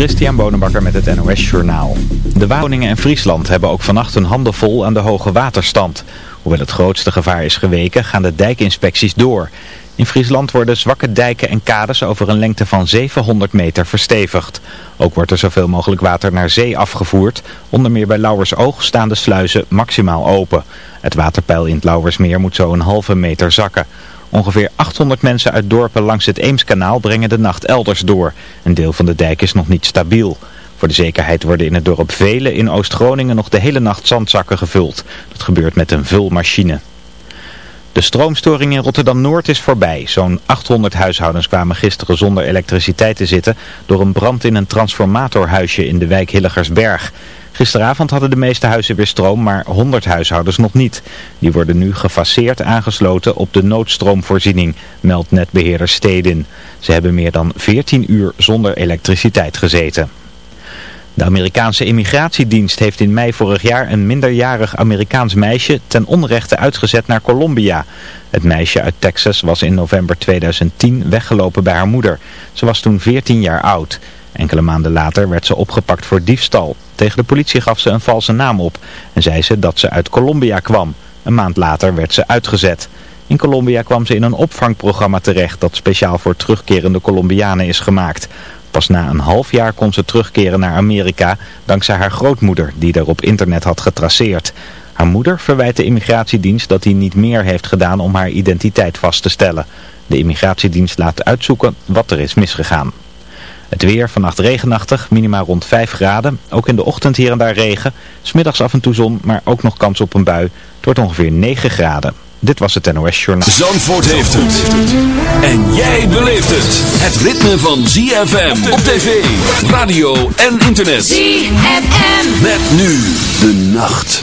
Christian Bonenbakker met het NOS Journaal. De Wageningen en Friesland hebben ook vannacht een handen vol aan de hoge waterstand. Hoewel het grootste gevaar is geweken, gaan de dijkinspecties door. In Friesland worden zwakke dijken en kades over een lengte van 700 meter verstevigd. Ook wordt er zoveel mogelijk water naar zee afgevoerd. Onder meer bij Lauwersoog staan de sluizen maximaal open. Het waterpeil in het Lauwersmeer moet zo een halve meter zakken. Ongeveer 800 mensen uit dorpen langs het Eemskanaal brengen de nacht elders door. Een deel van de dijk is nog niet stabiel. Voor de zekerheid worden in het dorp Velen in Oost-Groningen nog de hele nacht zandzakken gevuld. Dat gebeurt met een vulmachine. De stroomstoring in Rotterdam-Noord is voorbij. Zo'n 800 huishoudens kwamen gisteren zonder elektriciteit te zitten door een brand in een transformatorhuisje in de wijk Hilligersberg. Gisteravond hadden de meeste huizen weer stroom, maar 100 huishoudens nog niet. Die worden nu gefaseerd aangesloten op de noodstroomvoorziening, meldt netbeheerder Stedin. Ze hebben meer dan 14 uur zonder elektriciteit gezeten. De Amerikaanse immigratiedienst heeft in mei vorig jaar een minderjarig Amerikaans meisje ten onrechte uitgezet naar Colombia. Het meisje uit Texas was in november 2010 weggelopen bij haar moeder. Ze was toen 14 jaar oud. Enkele maanden later werd ze opgepakt voor diefstal. Tegen de politie gaf ze een valse naam op en zei ze dat ze uit Colombia kwam. Een maand later werd ze uitgezet. In Colombia kwam ze in een opvangprogramma terecht dat speciaal voor terugkerende Colombianen is gemaakt. Pas na een half jaar kon ze terugkeren naar Amerika dankzij haar grootmoeder die er op internet had getraceerd. Haar moeder verwijt de immigratiedienst dat hij niet meer heeft gedaan om haar identiteit vast te stellen. De immigratiedienst laat uitzoeken wat er is misgegaan. Het weer vannacht regenachtig, minima rond 5 graden. Ook in de ochtend hier en daar regen. Smiddags af en toe zon, maar ook nog kans op een bui. Het wordt ongeveer 9 graden. Dit was het NOS Journaal. Zandvoort heeft het. En jij beleeft het. Het ritme van ZFM op tv, radio en internet. ZFM. Met nu de nacht.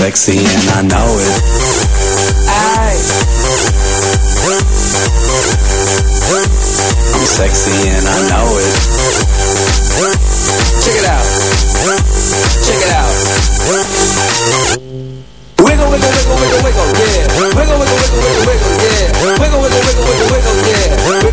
sexy and I know it. Aye. I'm sexy and I know it. Check it out. Check it out. Wiggle, wiggle, wiggle, wiggle, wiggle, yeah. Wiggle, wiggle, wiggle, wiggle, wiggle, yeah. Wiggle, wiggle, wiggle, wiggle, wiggle, yeah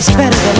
it's better than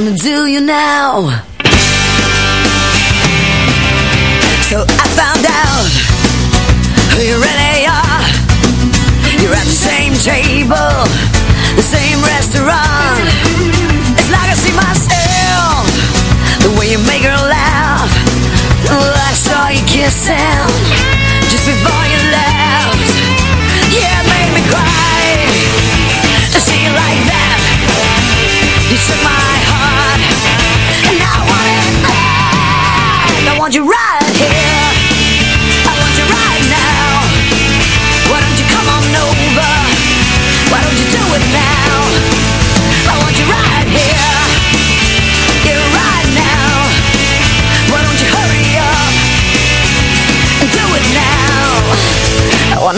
wanna do you now. So I found out who you really are. You're at the same table, the same restaurant. It's like I see myself, the way you make her laugh. Well, I saw you kissing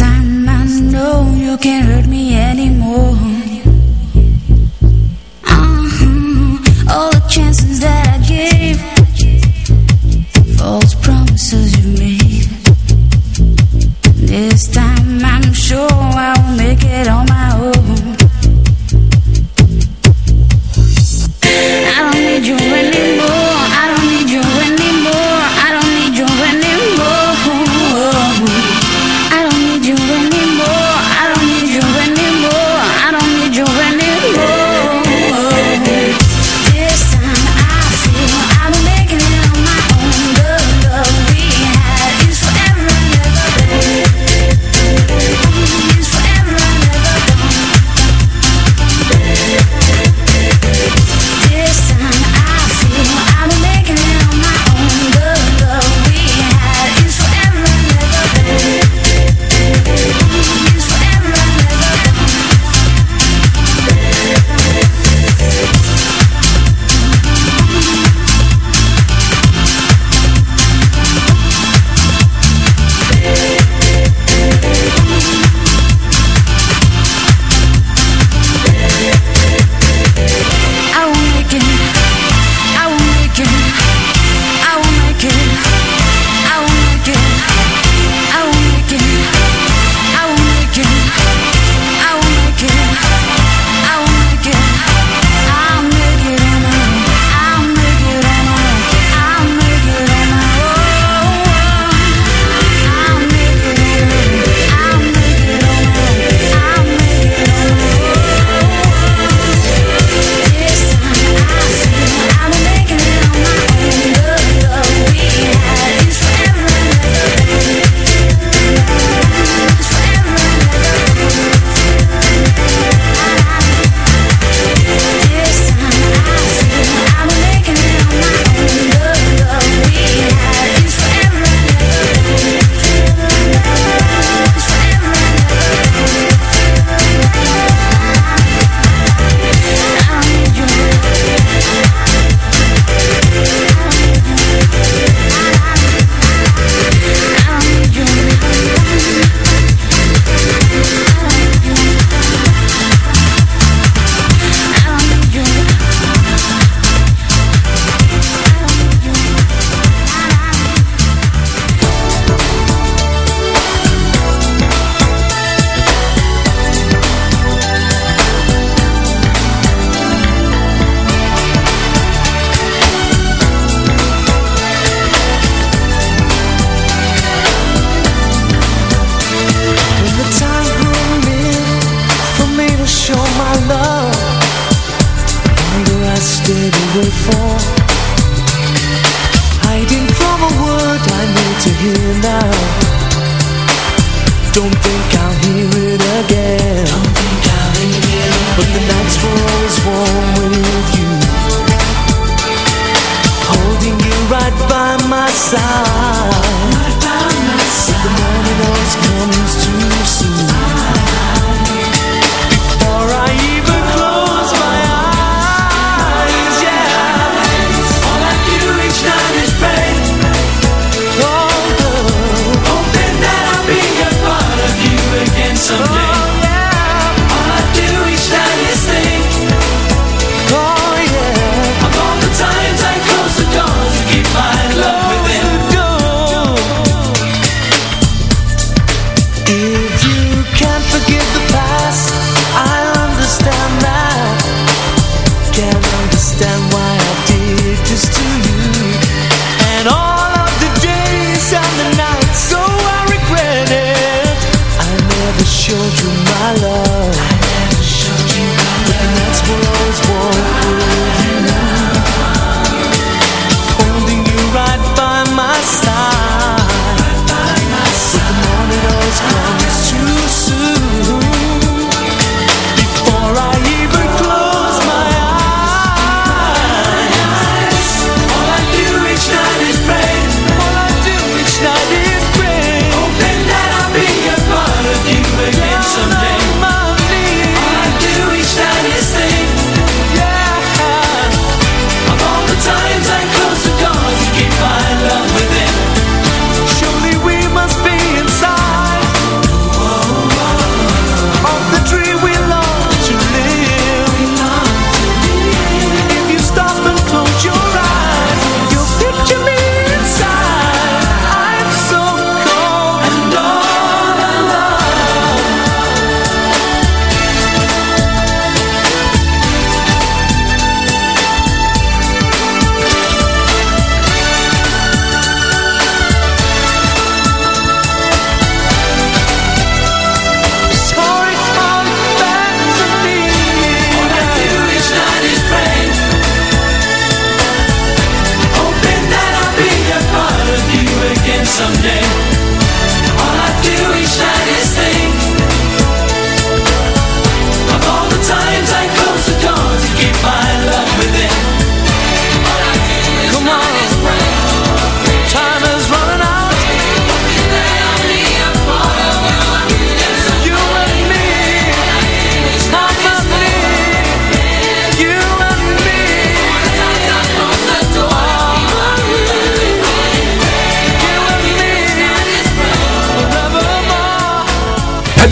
time I know you can't hurt me anymore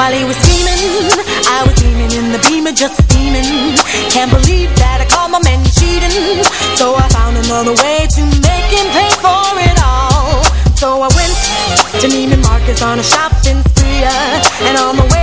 While he was scheming, I was dreaming in the beamer just steaming. Can't believe that I caught my man cheating. So I found another way to make him pay for it all. So I went to Neiman Marcus on a shopping spree. Uh, and on the way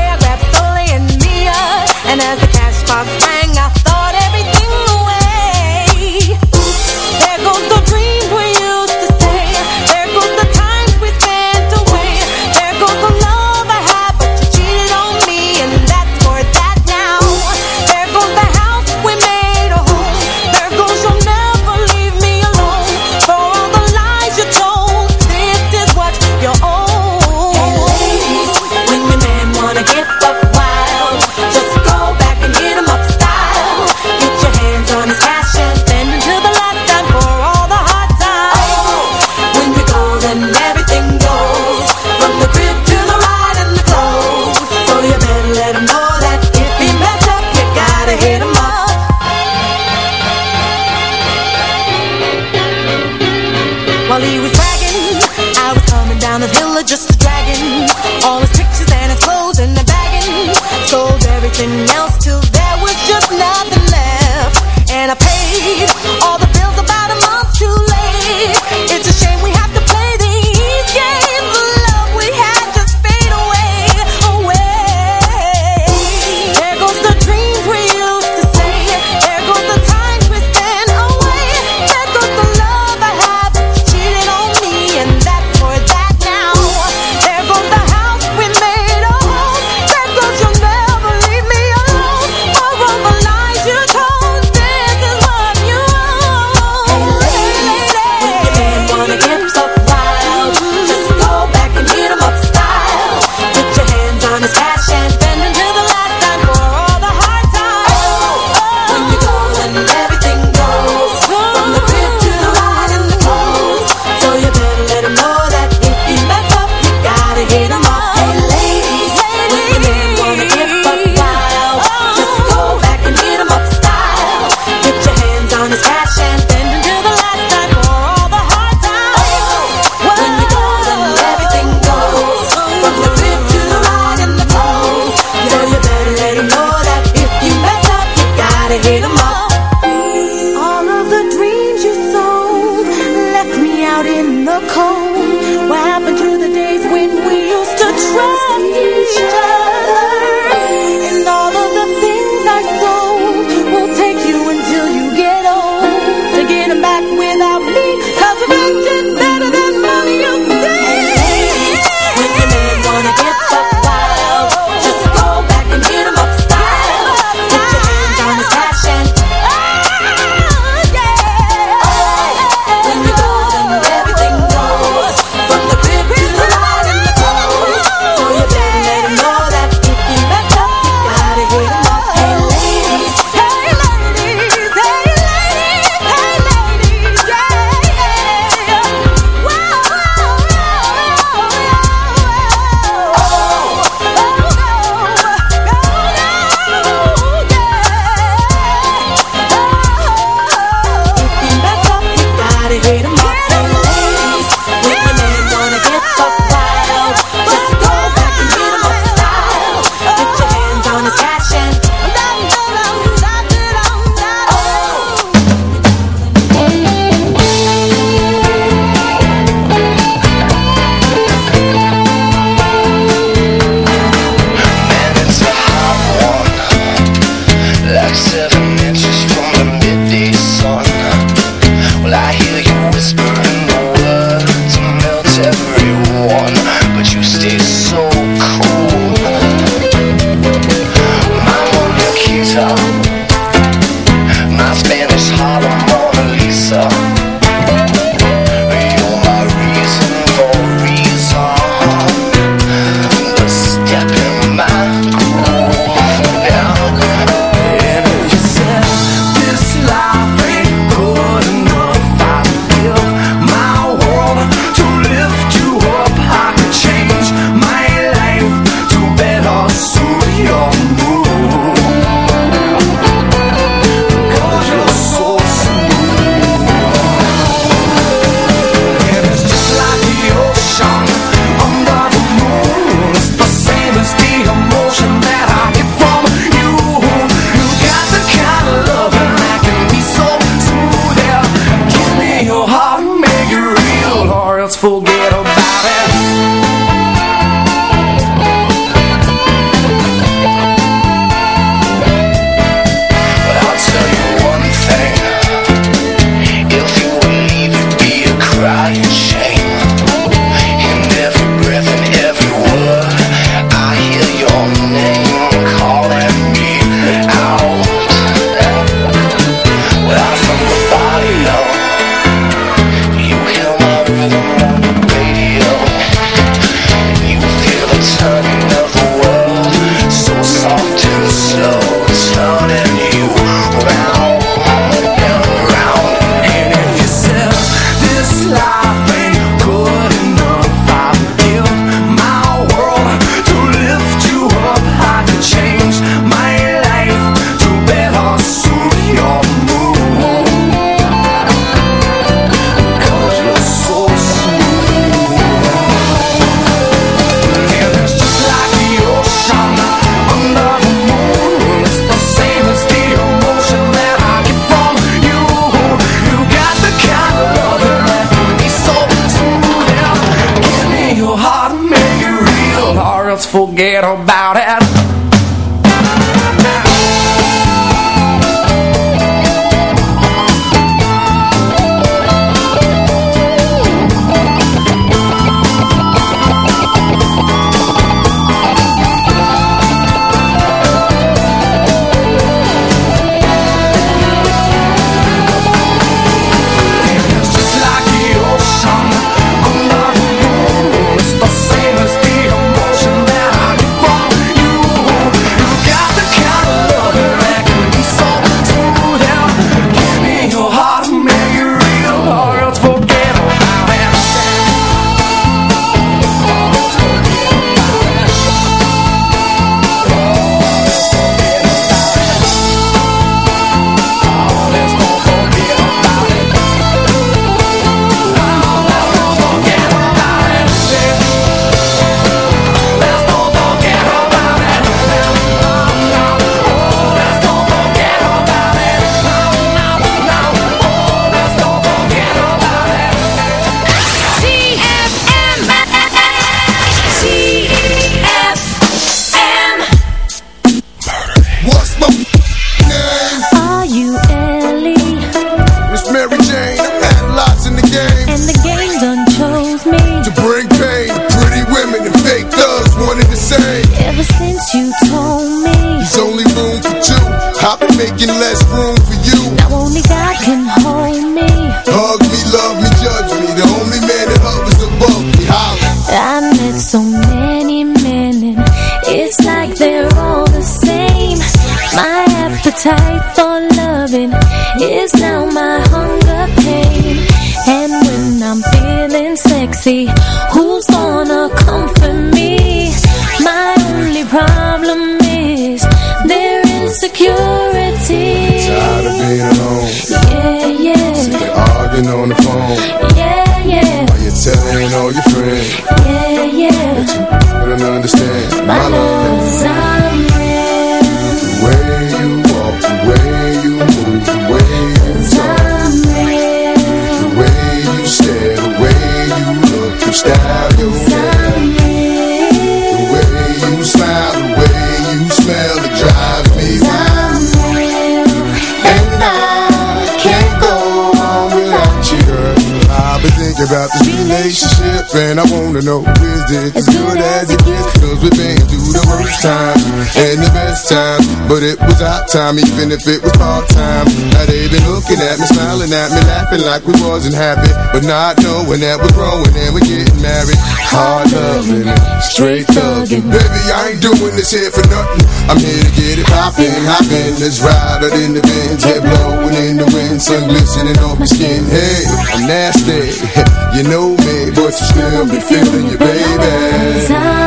the and the best time, but it was our time even if it was part time. Now they been looking at me, smiling at me, laughing like we wasn't happy, but not knowing that we're growing and we're getting married. Hard loving, straight thugging. Baby, I ain't doing this here for nothing. I'm here to get it poppin', hoppin'. Let's ride out in the Benz, head blowing in the wind, sun glistening off my skin. Hey, I'm nasty, you know me, but you still be feeling you, baby.